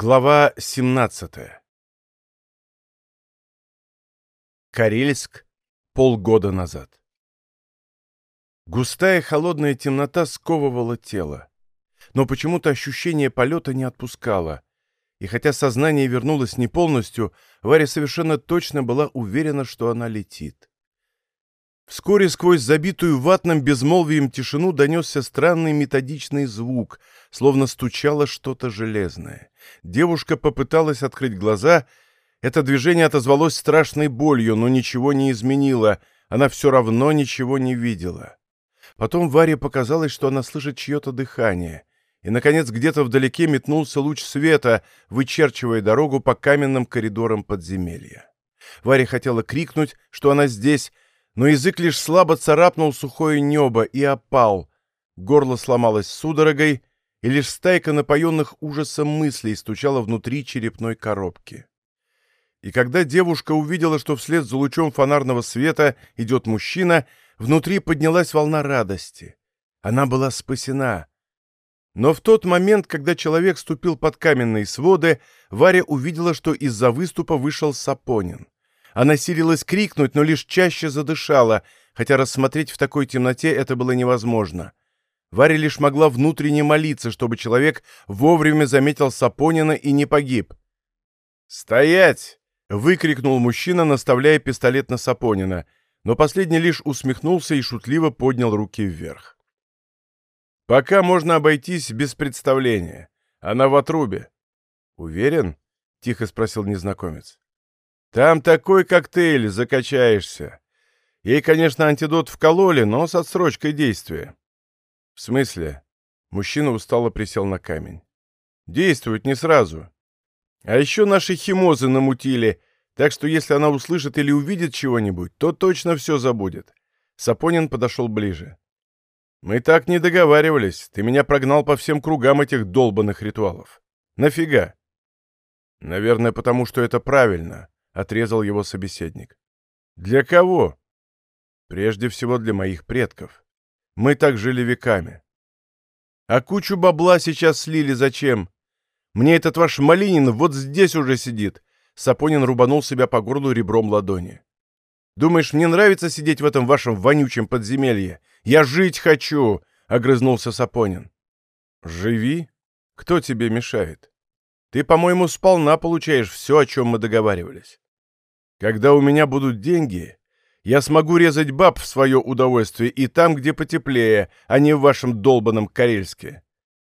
Глава 17 Карельск. Полгода назад. Густая холодная темнота сковывала тело. Но почему-то ощущение полета не отпускало. И хотя сознание вернулось не полностью, Варя совершенно точно была уверена, что она летит. Вскоре сквозь забитую ватным безмолвием тишину донесся странный методичный звук, словно стучало что-то железное. Девушка попыталась открыть глаза. Это движение отозвалось страшной болью, но ничего не изменило. Она все равно ничего не видела. Потом Варе показалось, что она слышит чье-то дыхание. И, наконец, где-то вдалеке метнулся луч света, вычерчивая дорогу по каменным коридорам подземелья. Варя хотела крикнуть, что она здесь, но язык лишь слабо царапнул сухое небо и опал. Горло сломалось судорогой, и лишь стайка напоенных ужасом мыслей стучала внутри черепной коробки. И когда девушка увидела, что вслед за лучом фонарного света идет мужчина, внутри поднялась волна радости. Она была спасена. Но в тот момент, когда человек ступил под каменные своды, Варя увидела, что из-за выступа вышел Сапонин. Она силилась крикнуть, но лишь чаще задышала, хотя рассмотреть в такой темноте это было невозможно. Варя лишь могла внутренне молиться, чтобы человек вовремя заметил Сапонина и не погиб. «Стоять!» — выкрикнул мужчина, наставляя пистолет на Сапонина, но последний лишь усмехнулся и шутливо поднял руки вверх. «Пока можно обойтись без представления. Она в отрубе». «Уверен?» — тихо спросил незнакомец. Там такой коктейль, закачаешься. Ей, конечно, антидот вкололи, но с отсрочкой действия. В смысле? Мужчина устало присел на камень. Действует не сразу. А еще наши химозы намутили, так что если она услышит или увидит чего-нибудь, то точно все забудет. Сапонин подошел ближе. «Мы так не договаривались. Ты меня прогнал по всем кругам этих долбанных ритуалов. Нафига?» «Наверное, потому что это правильно отрезал его собеседник. Для кого? Прежде всего для моих предков. Мы так жили веками. А кучу бабла сейчас слили зачем? Мне этот ваш Малинин вот здесь уже сидит. Сапонин рубанул себя по горлу ребром ладони. Думаешь, мне нравится сидеть в этом вашем вонючем подземелье? Я жить хочу, огрызнулся Сапонин. Живи. Кто тебе мешает? Ты, по-моему, сполна получаешь все, о чем мы договаривались. Когда у меня будут деньги, я смогу резать баб в свое удовольствие и там, где потеплее, а не в вашем долбанном Карельске.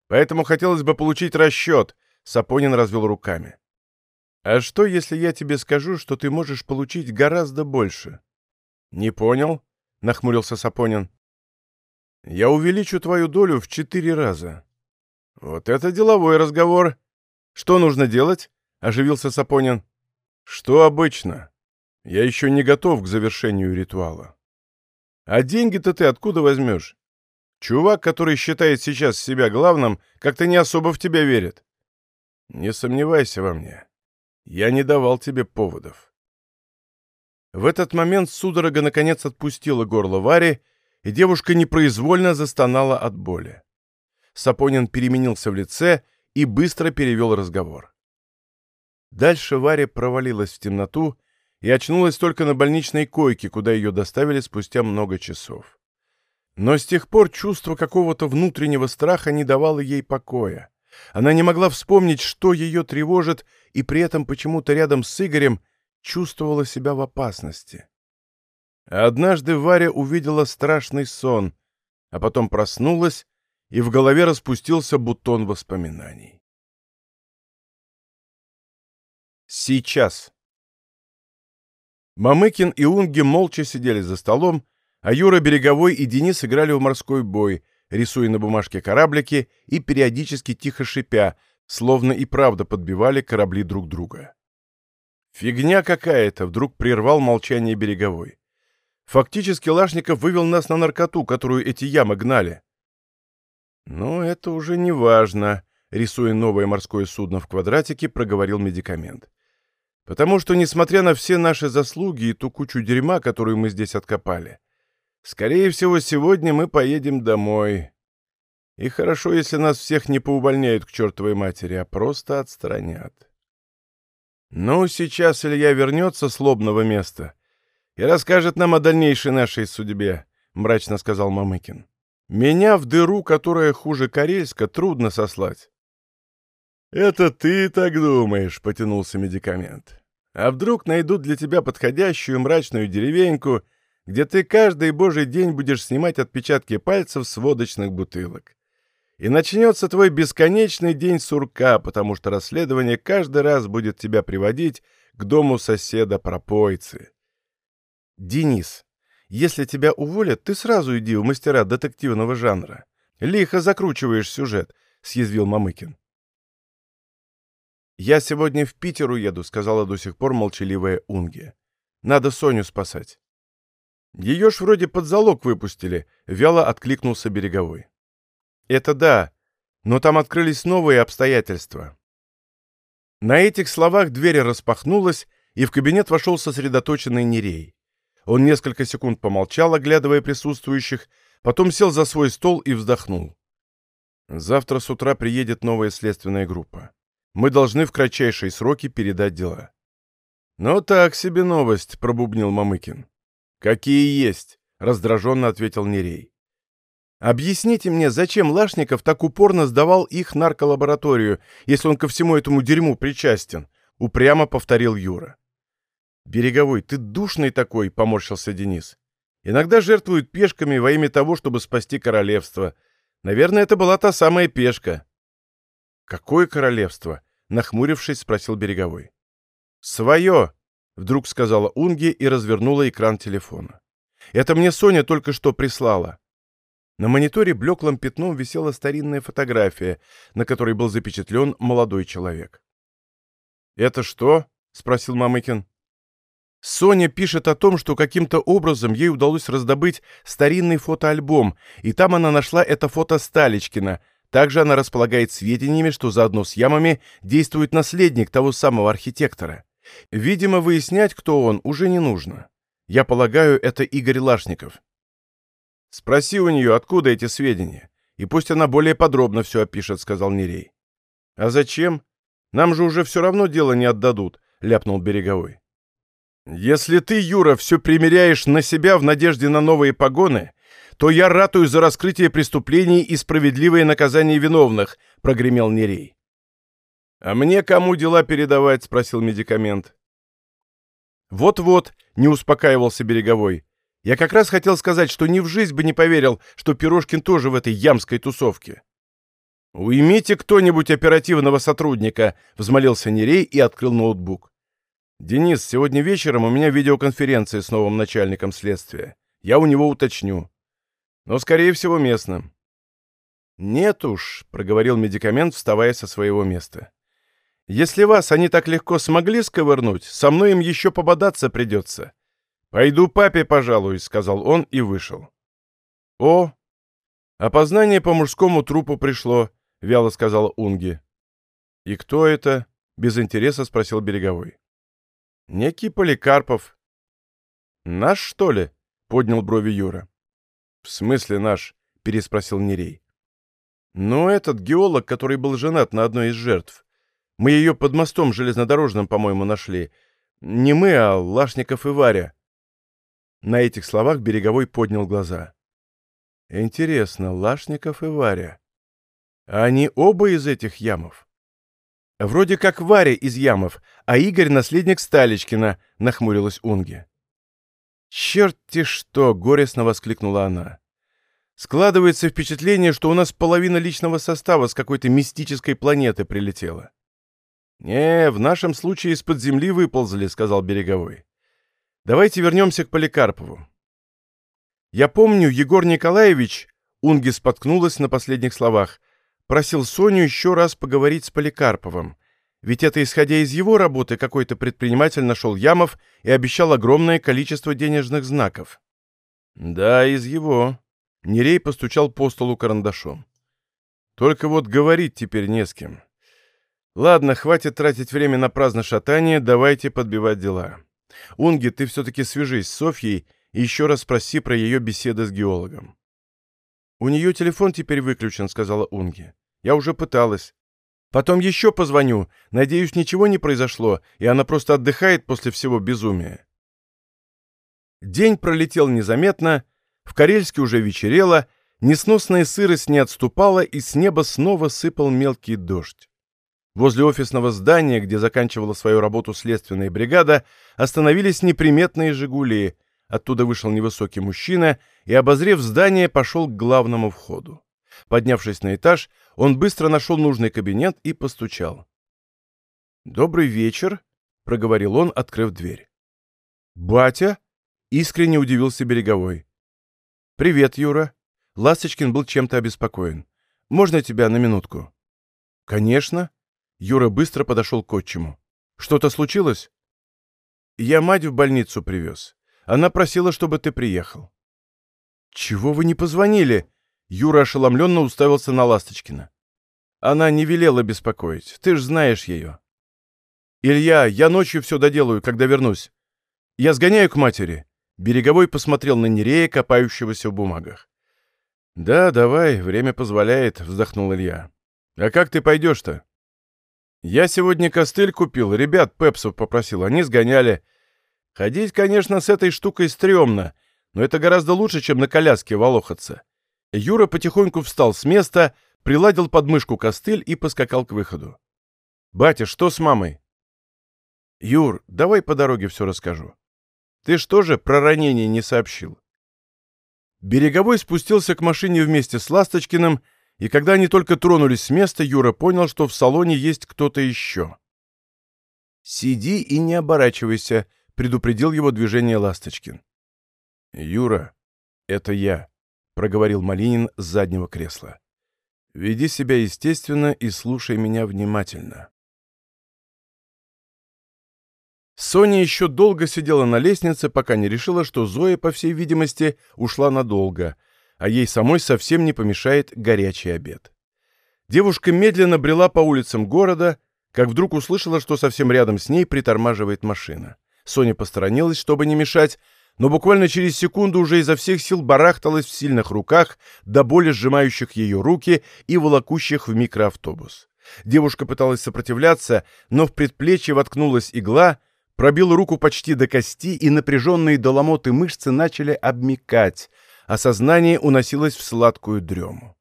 Поэтому хотелось бы получить расчет», — Сапонин развел руками. «А что, если я тебе скажу, что ты можешь получить гораздо больше?» «Не понял», — нахмурился Сапонин. «Я увеличу твою долю в четыре раза». «Вот это деловой разговор. Что нужно делать?» — оживился Сапонин. «Что обычно?» Я еще не готов к завершению ритуала. А деньги-то ты откуда возьмешь? Чувак, который считает сейчас себя главным, как-то не особо в тебя верит. Не сомневайся во мне. Я не давал тебе поводов. В этот момент судорога наконец отпустила горло Вари, и девушка непроизвольно застонала от боли. Сапонин переменился в лице и быстро перевел разговор. Дальше Варя провалилась в темноту, и очнулась только на больничной койке, куда ее доставили спустя много часов. Но с тех пор чувство какого-то внутреннего страха не давало ей покоя. Она не могла вспомнить, что ее тревожит, и при этом почему-то рядом с Игорем чувствовала себя в опасности. однажды Варя увидела страшный сон, а потом проснулась, и в голове распустился бутон воспоминаний. Сейчас. Мамыкин и Унги молча сидели за столом, а Юра Береговой и Денис играли в морской бой, рисуя на бумажке кораблики и периодически тихо шипя, словно и правда подбивали корабли друг друга. «Фигня какая-то!» — вдруг прервал молчание Береговой. «Фактически Лашников вывел нас на наркоту, которую эти ямы гнали». «Ну, это уже не важно», — рисуя новое морское судно в квадратике, проговорил медикамент. Потому что, несмотря на все наши заслуги и ту кучу дерьма, которую мы здесь откопали, скорее всего, сегодня мы поедем домой. И хорошо, если нас всех не поувольняют к чертовой матери, а просто отстранят. Ну, сейчас Илья вернется с лобного места и расскажет нам о дальнейшей нашей судьбе, — мрачно сказал Мамыкин. Меня в дыру, которая хуже Карельска, трудно сослать. «Это ты так думаешь», — потянулся медикамент. «А вдруг найдут для тебя подходящую мрачную деревеньку, где ты каждый божий день будешь снимать отпечатки пальцев с водочных бутылок? И начнется твой бесконечный день сурка, потому что расследование каждый раз будет тебя приводить к дому соседа-пропойцы». «Денис, если тебя уволят, ты сразу иди у мастера детективного жанра. Лихо закручиваешь сюжет», — съязвил Мамыкин. «Я сегодня в Питер уеду», — сказала до сих пор молчаливая Унге. «Надо Соню спасать». «Ее ж вроде под залог выпустили», — вяло откликнулся Береговой. «Это да, но там открылись новые обстоятельства». На этих словах дверь распахнулась, и в кабинет вошел сосредоточенный Нерей. Он несколько секунд помолчал, оглядывая присутствующих, потом сел за свой стол и вздохнул. Завтра с утра приедет новая следственная группа. Мы должны в кратчайшие сроки передать дела. «Ну так себе новость», — пробубнил Мамыкин. «Какие есть», — раздраженно ответил Нерей. «Объясните мне, зачем Лашников так упорно сдавал их нарколабораторию, если он ко всему этому дерьму причастен?» — упрямо повторил Юра. «Береговой, ты душный такой», — поморщился Денис. «Иногда жертвуют пешками во имя того, чтобы спасти королевство. Наверное, это была та самая пешка». «Какое королевство?» — нахмурившись, спросил Береговой. «Свое!» — вдруг сказала Унги и развернула экран телефона. «Это мне Соня только что прислала». На мониторе блеклым пятном висела старинная фотография, на которой был запечатлен молодой человек. «Это что?» — спросил Мамыкин. Соня пишет о том, что каким-то образом ей удалось раздобыть старинный фотоальбом, и там она нашла это фото Сталичкина. Также она располагает сведениями, что заодно с ямами действует наследник того самого архитектора. Видимо, выяснять, кто он, уже не нужно. Я полагаю, это Игорь Лашников. Спроси у нее, откуда эти сведения, и пусть она более подробно все опишет, сказал Нерей. А зачем? Нам же уже все равно дело не отдадут, ляпнул Береговой. «Если ты, Юра, все примеряешь на себя в надежде на новые погоны, то я ратую за раскрытие преступлений и справедливое наказание виновных», — прогремел Нерей. «А мне кому дела передавать?» — спросил медикамент. «Вот-вот», — не успокаивался Береговой. «Я как раз хотел сказать, что ни в жизнь бы не поверил, что Пирожкин тоже в этой ямской тусовке». «Уймите кто-нибудь оперативного сотрудника», — взмолился Нерей и открыл ноутбук. «Денис, сегодня вечером у меня видеоконференция с новым начальником следствия. Я у него уточню. Но, скорее всего, местным». «Нет уж», — проговорил медикамент, вставая со своего места. «Если вас они так легко смогли сковырнуть, со мной им еще пободаться придется. Пойду папе, пожалуй», — сказал он и вышел. «О, опознание по мужскому трупу пришло», — вяло сказала Унги. «И кто это?» — без интереса спросил Береговой. «Некий Поликарпов». «Наш, что ли?» — поднял брови Юра. «В смысле наш?» — переспросил Нерей. «Ну, этот геолог, который был женат на одной из жертв. Мы ее под мостом железнодорожным, по-моему, нашли. Не мы, а Лашников и Варя». На этих словах Береговой поднял глаза. «Интересно, Лашников и Варя. А они оба из этих ямов?» «Вроде как Варя из Ямов, а Игорь — наследник Сталичкина», — нахмурилась Унге. «Черт-те что!» — горестно воскликнула она. «Складывается впечатление, что у нас половина личного состава с какой-то мистической планеты прилетела». «Не, в нашем случае из-под земли выползли», — сказал Береговой. «Давайте вернемся к Поликарпову». «Я помню, Егор Николаевич...» Унги споткнулась на последних словах — просил Соню еще раз поговорить с Поликарповым. Ведь это исходя из его работы какой-то предприниматель нашел Ямов и обещал огромное количество денежных знаков. Да, из его. Нерей постучал по столу карандашом. Только вот говорить теперь не с кем. Ладно, хватит тратить время на праздное шатание, давайте подбивать дела. Унги, ты все-таки свяжись с Софьей и еще раз спроси про ее беседы с геологом. «У нее телефон теперь выключен», — сказала Унги. «Я уже пыталась. Потом еще позвоню. Надеюсь, ничего не произошло, и она просто отдыхает после всего безумия». День пролетел незаметно, в Карельске уже вечерело, несносная сырость не отступала, и с неба снова сыпал мелкий дождь. Возле офисного здания, где заканчивала свою работу следственная бригада, остановились неприметные «Жигули». Оттуда вышел невысокий мужчина и, обозрев здание, пошел к главному входу. Поднявшись на этаж, он быстро нашел нужный кабинет и постучал. «Добрый вечер», — проговорил он, открыв дверь. «Батя?» — искренне удивился Береговой. «Привет, Юра». Ласточкин был чем-то обеспокоен. «Можно тебя на минутку?» «Конечно», Юра быстро подошел к отчиму. «Что-то случилось?» «Я мать в больницу привез. Она просила, чтобы ты приехал». «Чего вы не позвонили?» Юра ошеломленно уставился на Ласточкина. «Она не велела беспокоить. Ты ж знаешь ее». «Илья, я ночью все доделаю, когда вернусь. Я сгоняю к матери». Береговой посмотрел на Нерея, копающегося в бумагах. «Да, давай, время позволяет», — вздохнул Илья. «А как ты пойдешь-то?» Я сегодня костыль купил, ребят пепсов попросил, они сгоняли. Ходить, конечно, с этой штукой стрёмно, но это гораздо лучше, чем на коляске волохаться. Юра потихоньку встал с места, приладил под мышку костыль и поскакал к выходу. «Батя, что с мамой?» «Юр, давай по дороге все расскажу. Ты что же про ранение не сообщил?» Береговой спустился к машине вместе с Ласточкиным и когда они только тронулись с места, Юра понял, что в салоне есть кто-то еще. «Сиди и не оборачивайся», — предупредил его движение Ласточкин. «Юра, это я», — проговорил Малинин с заднего кресла. «Веди себя естественно и слушай меня внимательно». Соня еще долго сидела на лестнице, пока не решила, что Зоя, по всей видимости, ушла надолго — а ей самой совсем не помешает горячий обед. Девушка медленно брела по улицам города, как вдруг услышала, что совсем рядом с ней притормаживает машина. Соня посторонилась, чтобы не мешать, но буквально через секунду уже изо всех сил барахталась в сильных руках, до боли сжимающих ее руки и волокущих в микроавтобус. Девушка пыталась сопротивляться, но в предплечье воткнулась игла, пробила руку почти до кости, и напряженные до ломоты мышцы начали обмикать — а сознание уносилось в сладкую дрему.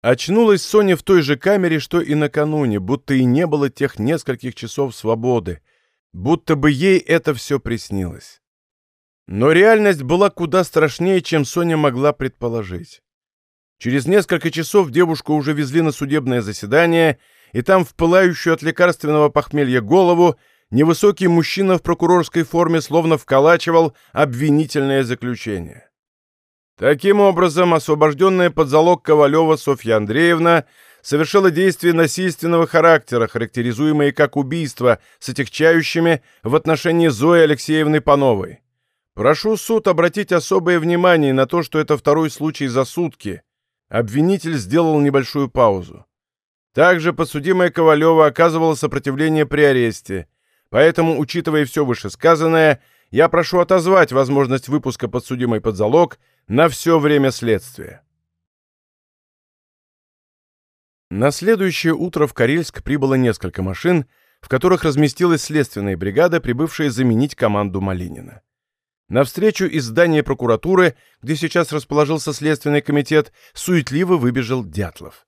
Очнулась Соня в той же камере, что и накануне, будто и не было тех нескольких часов свободы, будто бы ей это все приснилось. Но реальность была куда страшнее, чем Соня могла предположить. Через несколько часов девушку уже везли на судебное заседание, и там в пылающую от лекарственного похмелья голову невысокий мужчина в прокурорской форме словно вколачивал обвинительное заключение. Таким образом, освобожденная под залог Ковалева Софья Андреевна совершила действия насильственного характера, характеризуемые как убийство с отягчающими в отношении Зои Алексеевны Пановой. Прошу суд обратить особое внимание на то, что это второй случай за сутки. Обвинитель сделал небольшую паузу. Также подсудимая Ковалева оказывала сопротивление при аресте, поэтому, учитывая все вышесказанное, я прошу отозвать возможность выпуска подсудимой под залог на все время следствия. На следующее утро в Карельск прибыло несколько машин, в которых разместилась следственная бригада, прибывшая заменить команду Малинина. Навстречу из здания прокуратуры, где сейчас расположился следственный комитет, суетливо выбежал Дятлов.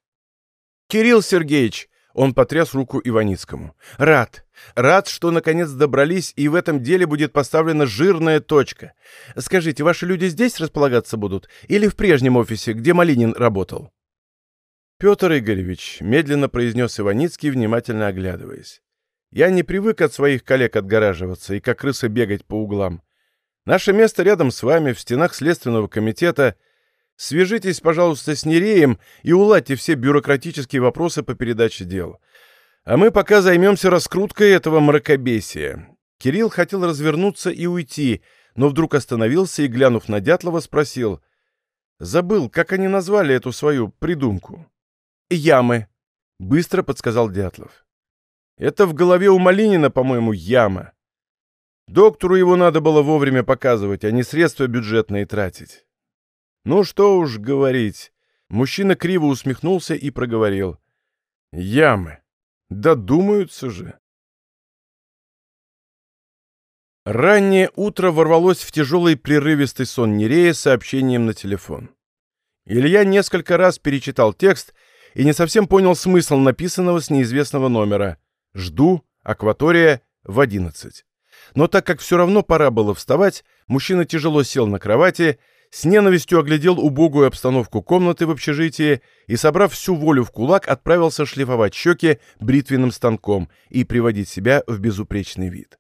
«Кирилл Сергеевич!» Он потряс руку Иваницкому. «Рад. Рад, что наконец добрались, и в этом деле будет поставлена жирная точка. Скажите, ваши люди здесь располагаться будут? Или в прежнем офисе, где Малинин работал?» «Петр Игоревич», — медленно произнес Иваницкий, внимательно оглядываясь. «Я не привык от своих коллег отгораживаться и как крыса бегать по углам. Наше место рядом с вами, в стенах Следственного комитета — Свяжитесь, пожалуйста, с Нереем и уладьте все бюрократические вопросы по передаче дел. А мы пока займемся раскруткой этого мракобесия». Кирилл хотел развернуться и уйти, но вдруг остановился и, глянув на Дятлова, спросил. «Забыл, как они назвали эту свою придумку?» «Ямы», — быстро подсказал Дятлов. «Это в голове у Малинина, по-моему, яма. Доктору его надо было вовремя показывать, а не средства бюджетные тратить. Ну что уж говорить. Мужчина криво усмехнулся и проговорил. «Ямы. Додумаются же». Раннее утро ворвалось в тяжелый прерывистый сон Нерея сообщением на телефон. Илья несколько раз перечитал текст и не совсем понял смысл написанного с неизвестного номера. «Жду. Акватория. В одиннадцать». Но так как все равно пора было вставать, мужчина тяжело сел на кровати, с ненавистью оглядел убогую обстановку комнаты в общежитии и, собрав всю волю в кулак, отправился шлифовать щеки бритвенным станком и приводить себя в безупречный вид.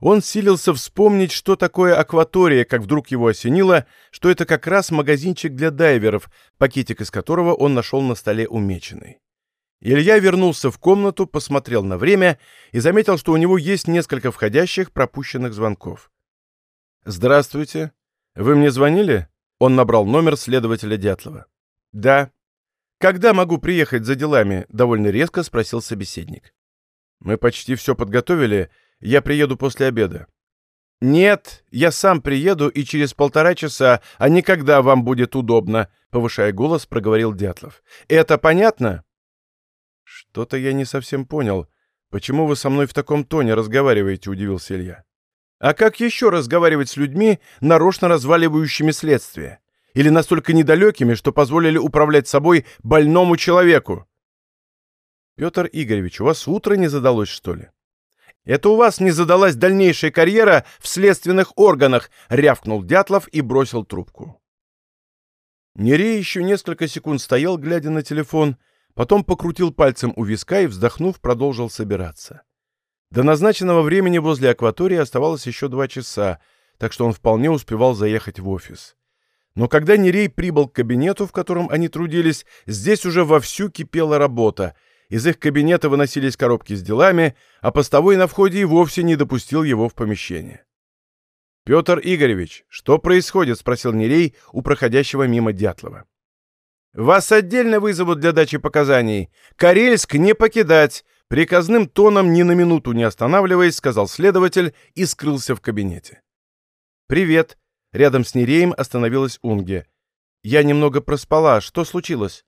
Он силился вспомнить, что такое акватория, как вдруг его осенило, что это как раз магазинчик для дайверов, пакетик из которого он нашел на столе умеченный. Илья вернулся в комнату, посмотрел на время и заметил, что у него есть несколько входящих пропущенных звонков. «Здравствуйте. Вы мне звонили?» Он набрал номер следователя Дятлова. «Да». «Когда могу приехать за делами?» — довольно резко спросил собеседник. «Мы почти все подготовили. Я приеду после обеда». «Нет, я сам приеду и через полтора часа, а не когда вам будет удобно», — повышая голос, проговорил Дятлов. «Это понятно?» «Что-то я не совсем понял. Почему вы со мной в таком тоне разговариваете?» — удивился Илья. «А как еще разговаривать с людьми, нарочно разваливающими следствие? Или настолько недалекими, что позволили управлять собой больному человеку?» «Петр Игоревич, у вас утро не задалось, что ли?» Это у вас не задалась дальнейшая карьера в следственных органах, рявкнул Дятлов и бросил трубку. Нерей еще несколько секунд стоял, глядя на телефон, потом покрутил пальцем у виска и, вздохнув, продолжил собираться. До назначенного времени возле акватории оставалось еще два часа, так что он вполне успевал заехать в офис. Но когда Нерей прибыл к кабинету, в котором они трудились, здесь уже вовсю кипела работа — из их кабинета выносились коробки с делами, а постовой на входе и вовсе не допустил его в помещение. «Петр Игоревич, что происходит?» — спросил Нерей у проходящего мимо Дятлова. «Вас отдельно вызовут для дачи показаний. Карельск не покидать!» Приказным тоном, ни на минуту не останавливаясь, сказал следователь и скрылся в кабинете. «Привет!» — рядом с Нереем остановилась Унге. «Я немного проспала. Что случилось?»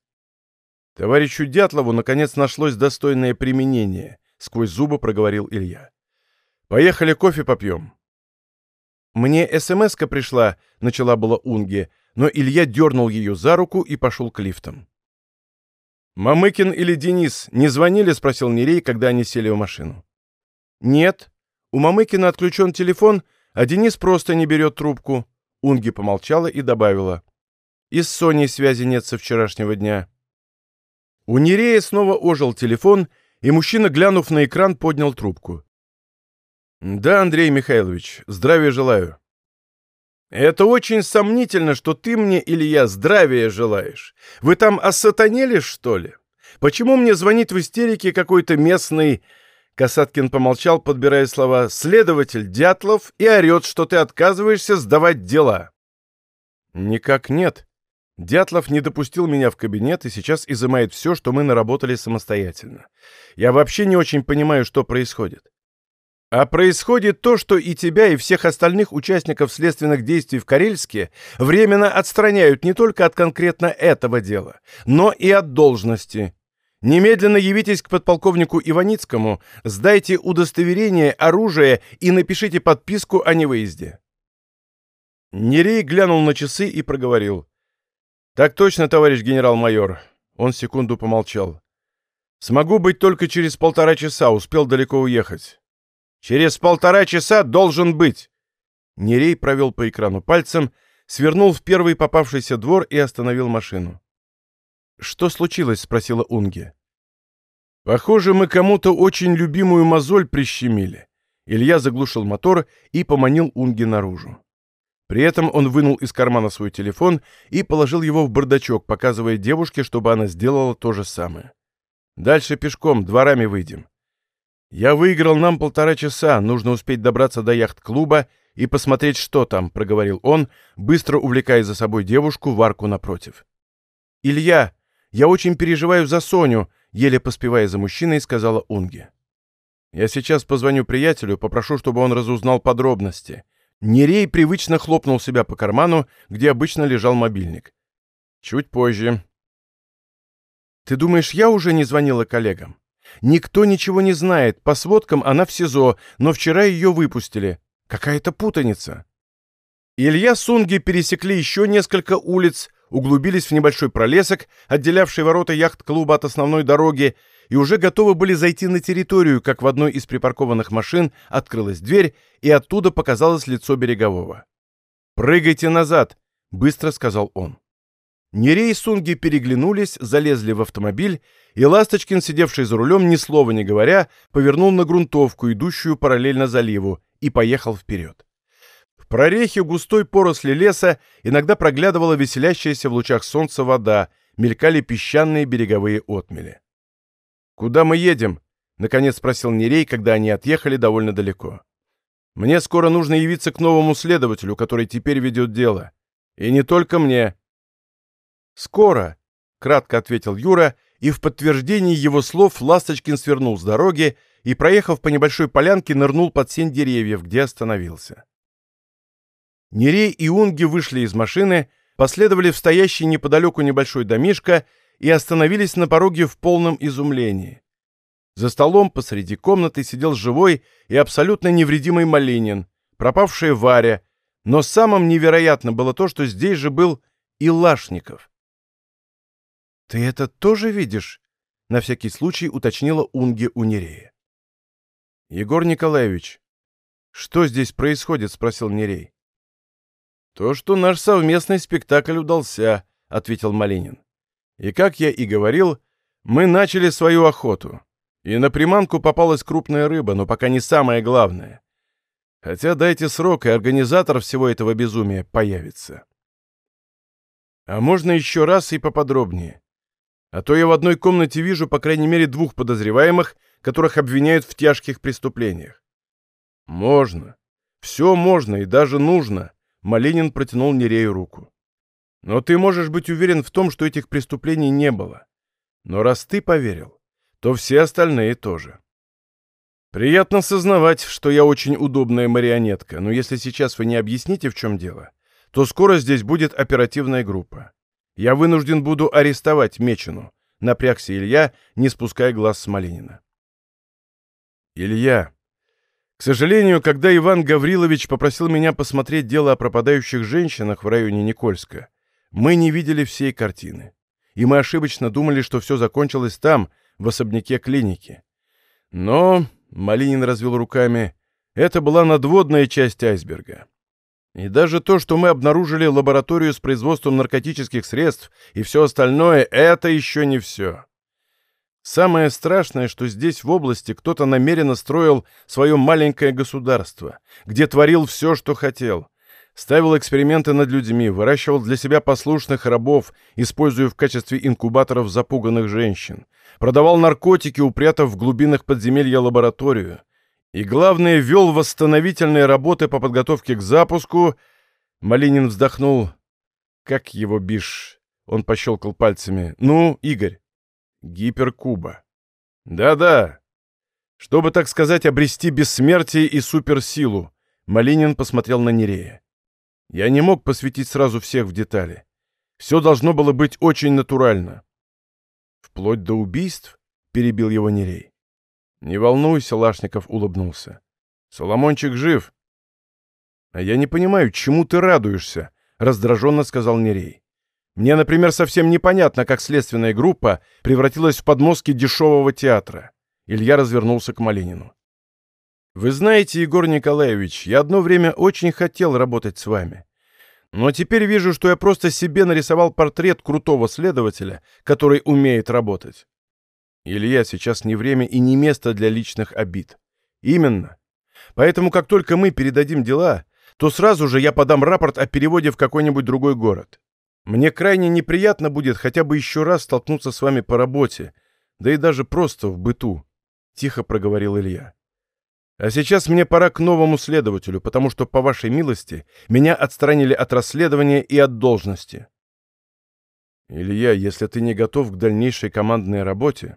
Товарищу Дятлову наконец нашлось достойное применение, сквозь зубы проговорил Илья. Поехали кофе попьем. Мне СМС-ка пришла, начала была Унге, но Илья дернул ее за руку и пошел к лифтам. «Мамыкин или Денис не звонили?» — спросил Нерей, когда они сели в машину. «Нет. У Мамыкина отключен телефон, а Денис просто не берет трубку». Унги помолчала и добавила. «И с Соней связи нет со вчерашнего дня». У Нерея снова ожил телефон, и мужчина, глянув на экран, поднял трубку. «Да, Андрей Михайлович, здравия желаю». «Это очень сомнительно, что ты мне, или я, здравия желаешь. Вы там осатанели, что ли? Почему мне звонит в истерике какой-то местный...» Касаткин помолчал, подбирая слова «следователь Дятлов» и орет, что ты отказываешься сдавать дела. «Никак нет», Дятлов не допустил меня в кабинет и сейчас изымает все, что мы наработали самостоятельно. Я вообще не очень понимаю, что происходит. А происходит то, что и тебя, и всех остальных участников следственных действий в Карельске временно отстраняют не только от конкретно этого дела, но и от должности. Немедленно явитесь к подполковнику Иваницкому, сдайте удостоверение, оружие и напишите подписку о невыезде. Нерей глянул на часы и проговорил. «Так точно, товарищ генерал-майор». Он секунду помолчал. «Смогу быть только через полтора часа, успел далеко уехать». «Через полтора часа должен быть!» Нерей провел по экрану пальцем, свернул в первый попавшийся двор и остановил машину. «Что случилось?» — спросила Унге. «Похоже, мы кому-то очень любимую мозоль прищемили». Илья заглушил мотор и поманил Унги наружу. При этом он вынул из кармана свой телефон и положил его в бардачок, показывая девушке, чтобы она сделала то же самое. «Дальше пешком, дворами выйдем». «Я выиграл нам полтора часа, нужно успеть добраться до яхт-клуба и посмотреть, что там», — проговорил он, быстро увлекая за собой девушку в арку напротив. «Илья, я очень переживаю за Соню», — еле поспевая за мужчиной, сказала Унге. «Я сейчас позвоню приятелю, попрошу, чтобы он разузнал подробности. Нерей привычно хлопнул себя по карману, где обычно лежал мобильник. Чуть позже. Ты думаешь, я уже не звонила коллегам? Никто ничего не знает. По сводкам она в СИЗО, но вчера ее выпустили. Какая-то путаница. Илья с Унги пересекли еще несколько улиц, углубились в небольшой пролесок, отделявший ворота яхт-клуба от основной дороги, и уже готовы были зайти на территорию, как в одной из припаркованных машин открылась дверь, и оттуда показалось лицо Берегового. «Прыгайте назад!» — быстро сказал он. Нерей и Сунги переглянулись, залезли в автомобиль, и Ласточкин, сидевший за рулем, ни слова не говоря, повернул на грунтовку, идущую параллельно заливу, и поехал вперед. В прорехе густой поросли леса иногда проглядывала веселящаяся в лучах солнца вода, мелькали песчаные береговые отмели. «Куда мы едем?» — наконец спросил Нерей, когда они отъехали довольно далеко. «Мне скоро нужно явиться к новому следователю, который теперь ведет дело. И не только мне». «Скоро», — кратко ответил Юра, и в подтверждении его слов Ласточкин свернул с дороги и, проехав по небольшой полянке, нырнул под сень деревьев, где остановился. Нерей и Унги вышли из машины, последовали в стоящий неподалеку небольшой домишко и остановились на пороге в полном изумлении. За столом посреди комнаты сидел живой и абсолютно невредимый Малинин, пропавшая Варя, но самым невероятным было то, что здесь же был и Лашников. «Ты это тоже видишь?» — на всякий случай уточнила Унге у. «Егор Николаевич, что здесь происходит?» — спросил Нерей. «То, что наш совместный спектакль удался», — ответил Малинин. «И как я и говорил, мы начали свою охоту. И на приманку попалась крупная рыба, но пока не самое главное. Хотя дайте срок, и организатор всего этого безумия появится». «А можно еще раз и поподробнее?» А то я в одной комнате вижу, по крайней мере, двух подозреваемых, которых обвиняют в тяжких преступлениях. Можно. Все можно и даже нужно. Малинин протянул Нерею руку. Но ты можешь быть уверен в том, что этих преступлений не было. Но раз ты поверил, то все остальные тоже. Приятно сознавать, что я очень удобная марионетка, но если сейчас вы не объясните, в чем дело, то скоро здесь будет оперативная группа. Я вынужден буду арестовать Мечину», — напрягся Илья, не спуская глаз с Малинина. «Илья, к сожалению, когда Иван Гаврилович попросил меня посмотреть дело о пропадающих женщинах в районе Никольска, мы не видели всей картины. И мы ошибочно думали, что все закончилось там, в особняке клиники. Но, — Малинин развел руками, — это была надводная часть айсберга. И даже то, что мы обнаружили лабораторию с производством наркотических средств и все остальное, это еще не все. Самое страшное, что здесь в области кто-то намеренно строил свое маленькое государство, где творил все, что хотел. Ставил эксперименты над людьми, выращивал для себя послушных рабов, используя в качестве инкубаторов запуганных женщин. Продавал наркотики, упрятав в глубинах подземелья лабораторию. И главное, вел восстановительные работы по подготовке к запуску. Малинин вздохнул. Как его бишь? Он пощелкал пальцами. Ну, Игорь. Гиперкуба. Да-да. Чтобы, так сказать, обрести бессмертие и суперсилу. Малинин посмотрел на Нерея. Я не мог посвятить сразу всех в детали. Все должно было быть очень натурально. Вплоть до убийств, перебил его Нерей. «Не волнуйся», — Лашников улыбнулся. «Соломончик жив». «А я не понимаю, чему ты радуешься», — раздраженно сказал Нерей. «Мне, например, совсем непонятно, как следственная группа превратилась в подмостки дешевого театра». Илья развернулся к Малинину. «Вы знаете, Егор Николаевич, я одно время очень хотел работать с вами. Но теперь вижу, что я просто себе нарисовал портрет крутого следователя, который умеет работать. Илья, сейчас не время и не место для личных обид. Именно. Поэтому, как только мы передадим дела, то сразу же я подам рапорт о переводе в какой-нибудь другой город. Мне крайне неприятно будет хотя бы еще раз столкнуться с вами по работе, да и даже просто в быту», — тихо проговорил Илья. «А сейчас мне пора к новому следователю, потому что, по вашей милости, меня отстранили от расследования и от должности». «Илья, если ты не готов к дальнейшей командной работе,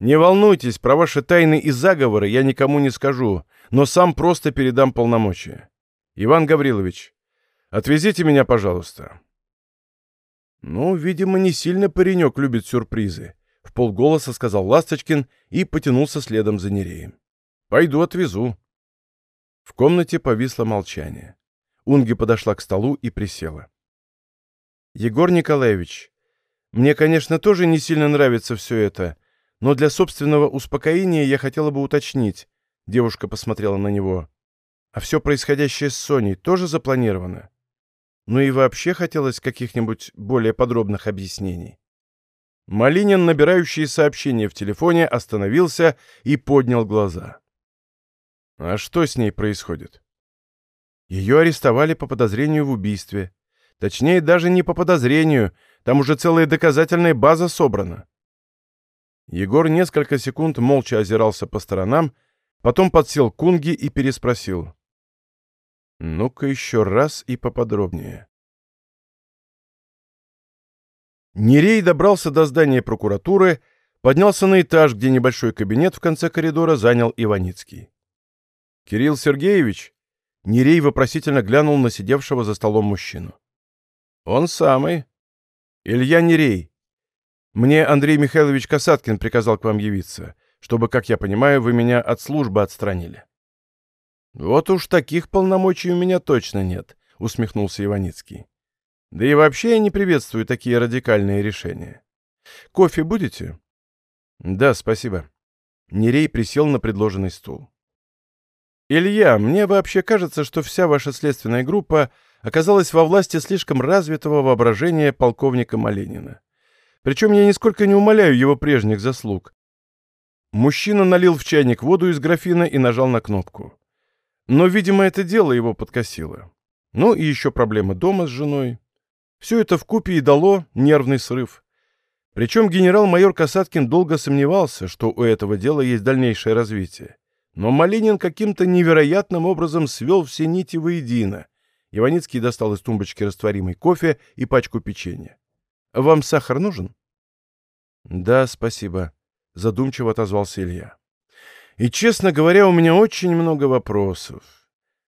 не волнуйтесь, про ваши тайны и заговоры я никому не скажу, но сам просто передам полномочия. Иван Гаврилович, отвезите меня, пожалуйста. «Ну, видимо, не сильно паренек любит сюрпризы», — в полголоса сказал Ласточкин и потянулся следом за Нереем. «Пойду отвезу». В комнате повисло молчание. Унги подошла к столу и присела. «Егор Николаевич, мне, конечно, тоже не сильно нравится все это, но для собственного успокоения я хотела бы уточнить». Девушка посмотрела на него. «А все происходящее с Соней тоже запланировано?» Ну и вообще хотелось каких-нибудь более подробных объяснений. Малинин, набирающий сообщение в телефоне, остановился и поднял глаза. «А что с ней происходит?» Ее арестовали по подозрению в убийстве. Точнее, даже не по подозрению, там уже целая доказательная база собрана. Егор несколько секунд молча озирался по сторонам, потом подсел к Кунги и переспросил. Ну-ка еще раз и поподробнее. Нерей добрался до здания прокуратуры, поднялся на этаж, где небольшой кабинет в конце коридора занял Иваницкий. «Кирилл Сергеевич?» Нерей вопросительно глянул на сидевшего за столом мужчину. «Он самый. Илья Нерей. Мне Андрей Михайлович Касаткин приказал к вам явиться, чтобы, как я понимаю, вы меня от службы отстранили». «Вот уж таких полномочий у меня точно нет», — усмехнулся Иваницкий. «Да и вообще я не приветствую такие радикальные решения. Кофе будете?» «Да, спасибо». Нерей присел на предложенный стул. «Илья, мне вообще кажется, что вся ваша следственная группа оказалась во власти слишком развитого воображения полковника Маленина. Причем я нисколько не умоляю его прежних заслуг. Мужчина налил в чайник воду из графина и нажал на кнопку. Но, видимо, это дело его подкосило. Ну и еще проблемы дома с женой. Все это вкупе и дало нервный срыв. Причем генерал-майор Касаткин долго сомневался, что у этого дела есть дальнейшее развитие. Но Малинин каким-то невероятным образом свел все нити воедино. Иваницкий достал из тумбочки растворимый кофе и пачку печенья. «Вам сахар нужен?» «Да, спасибо», — задумчиво отозвался Илья. И, честно говоря, у меня очень много вопросов.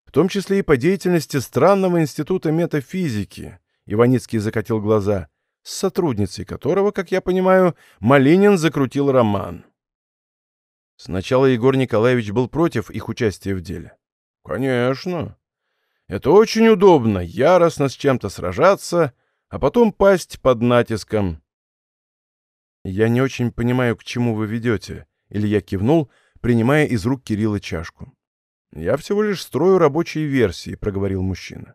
В том числе и по деятельности странного института метафизики. Иваницкий закатил глаза. С сотрудницей которого, как я понимаю, Малинин закрутил роман. Сначала Егор Николаевич был против их участия в деле. Конечно. Это очень удобно, яростно с чем-то сражаться, а потом пасть под натиском. Я не очень понимаю, к чему вы ведете. Илья кивнул, принимая из рук Кирилла чашку. «Я всего лишь строю рабочие версии», — проговорил мужчина.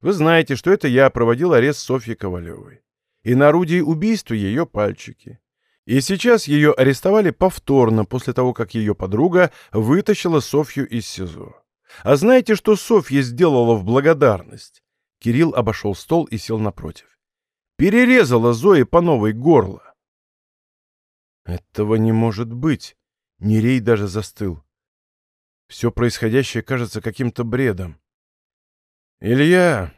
«Вы знаете, что это я проводил арест Софьи Ковалевой. И на орудии убийства ее пальчики. И сейчас ее арестовали повторно после того, как ее подруга вытащила Софью из СИЗО. А знаете, что Софья сделала в благодарность?» Кирилл обошел стол и сел напротив. «Перерезала Зои по новой горло». «Этого не может быть», Нерей даже застыл. Все происходящее кажется каким-то бредом. «Илья!»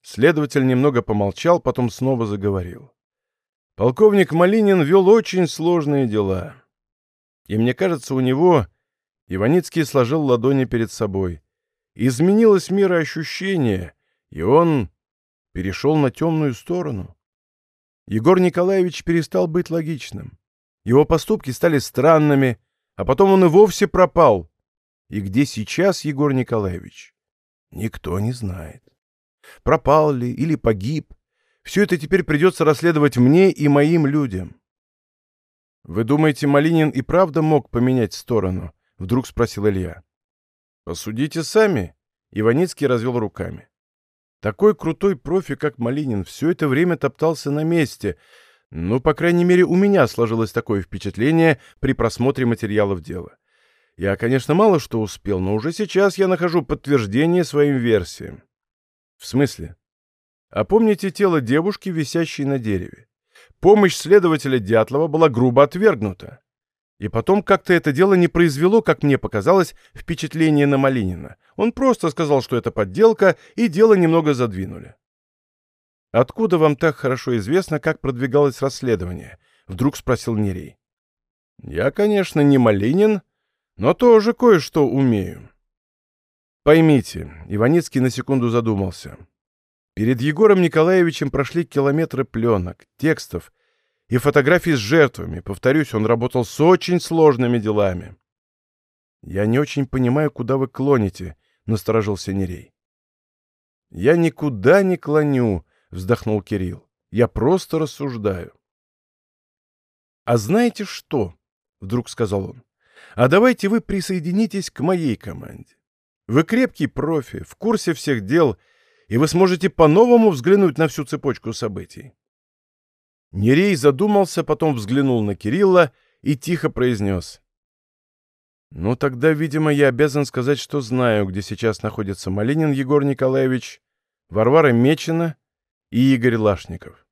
Следователь немного помолчал, потом снова заговорил. «Полковник Малинин вел очень сложные дела. И мне кажется, у него...» Иваницкий сложил ладони перед собой. «Изменилось мироощущение, и он перешел на темную сторону. Егор Николаевич перестал быть логичным. Его поступки стали странными, а потом он и вовсе пропал. И где сейчас Егор Николаевич? Никто не знает. Пропал ли или погиб? Все это теперь придется расследовать мне и моим людям. «Вы думаете, Малинин и правда мог поменять сторону?» — вдруг спросил Илья. «Посудите сами», — Иваницкий развел руками. «Такой крутой профи, как Малинин, все это время топтался на месте, ну, по крайней мере, у меня сложилось такое впечатление при просмотре материалов дела. Я, конечно, мало что успел, но уже сейчас я нахожу подтверждение своим версиям. В смысле? А помните тело девушки, висящей на дереве? Помощь следователя Дятлова была грубо отвергнута. И потом как-то это дело не произвело, как мне показалось, впечатление на Малинина. Он просто сказал, что это подделка, и дело немного задвинули. «Откуда вам так хорошо известно, как продвигалось расследование?» — вдруг спросил Нерей. «Я, конечно, не Малинин, но тоже кое-что умею». «Поймите», — Иваницкий на секунду задумался, Перед Егором Николаевичем прошли километры пленок, текстов и фотографий с жертвами. Повторюсь, он работал с очень сложными делами. «Я не очень понимаю, куда вы клоните», — насторожился Нерей. «Я никуда не клоню», — вздохнул Кирилл. «Я просто рассуждаю». «А знаете что?» — вдруг сказал он. «А давайте вы присоединитесь к моей команде. Вы крепкий профи, в курсе всех дел, и вы сможете по-новому взглянуть на всю цепочку событий». Нерей задумался, потом взглянул на Кирилла и тихо произнес. «Ну, тогда, видимо, я обязан сказать, что знаю, где сейчас находится Малинин Егор Николаевич, Варвара Мечина и Игорь Лашников.